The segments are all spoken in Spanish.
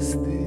this?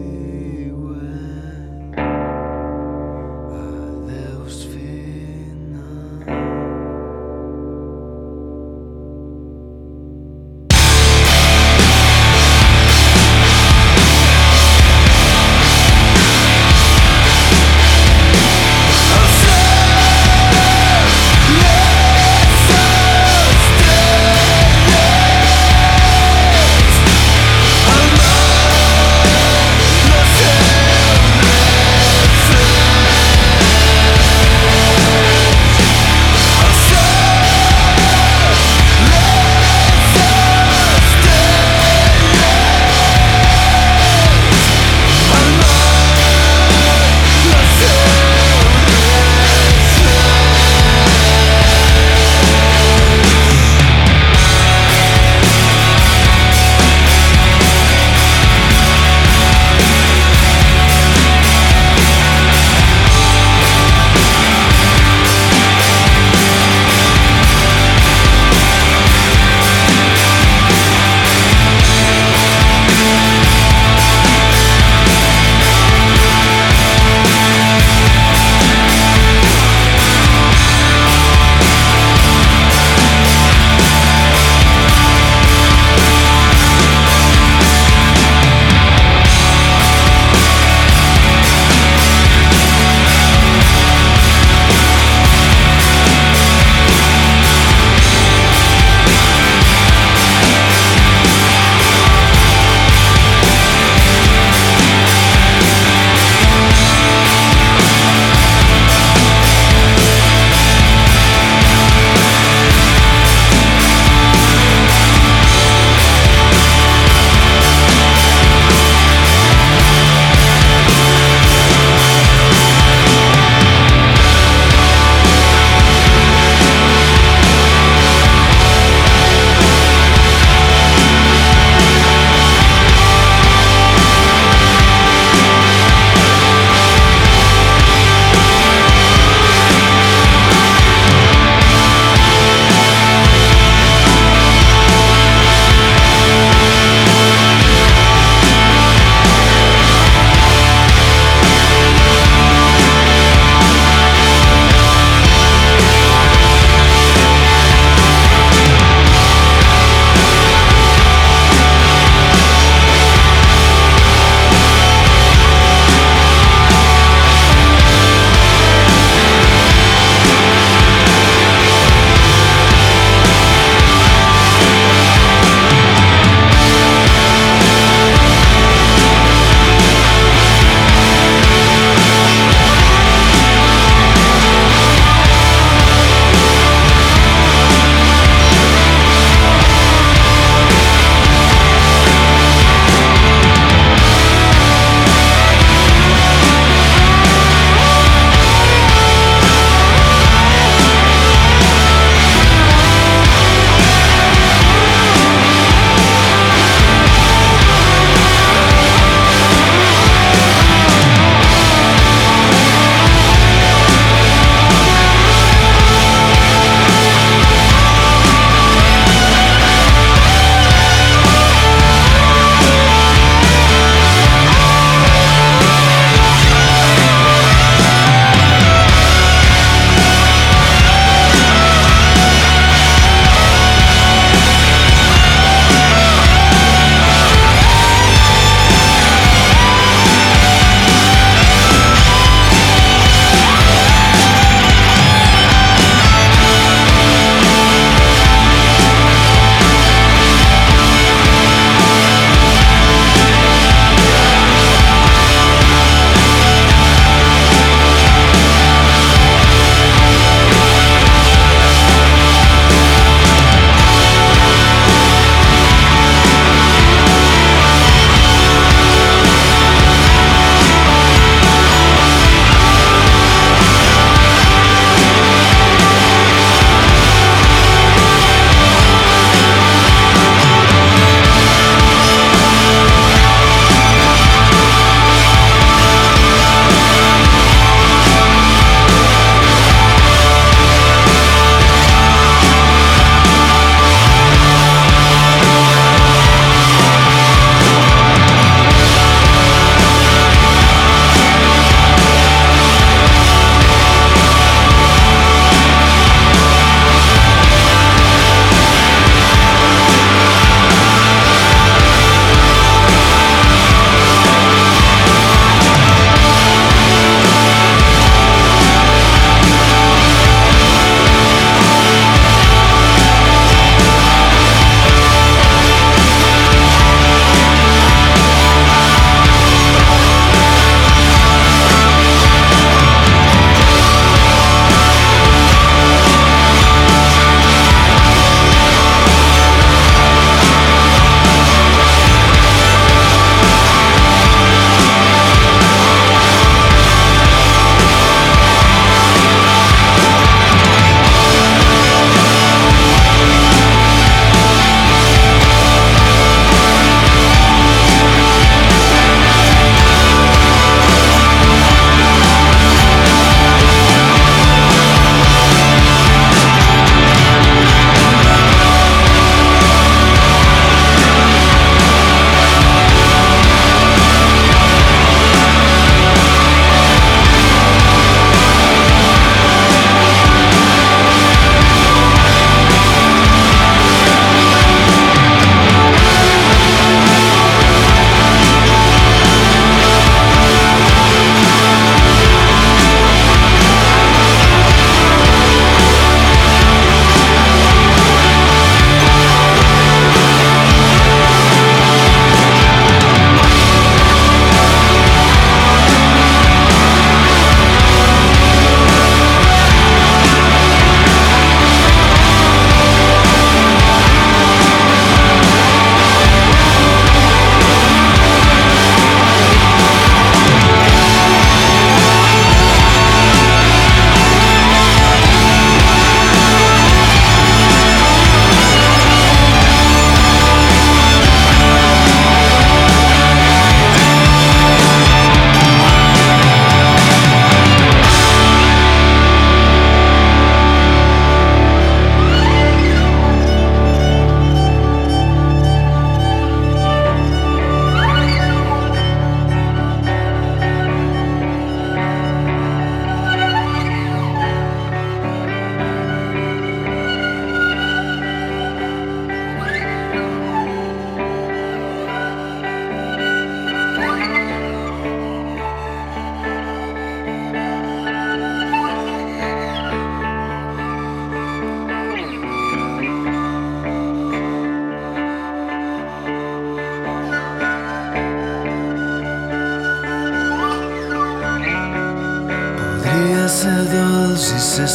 se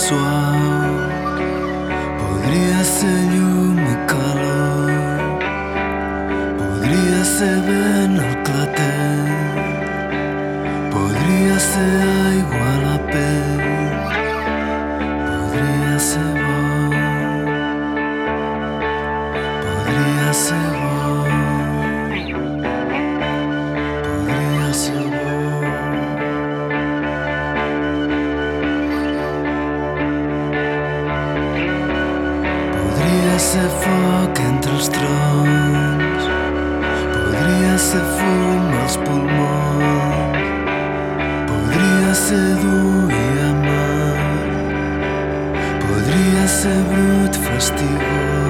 Podria ser llum i Podria ser vent sabrut fastigós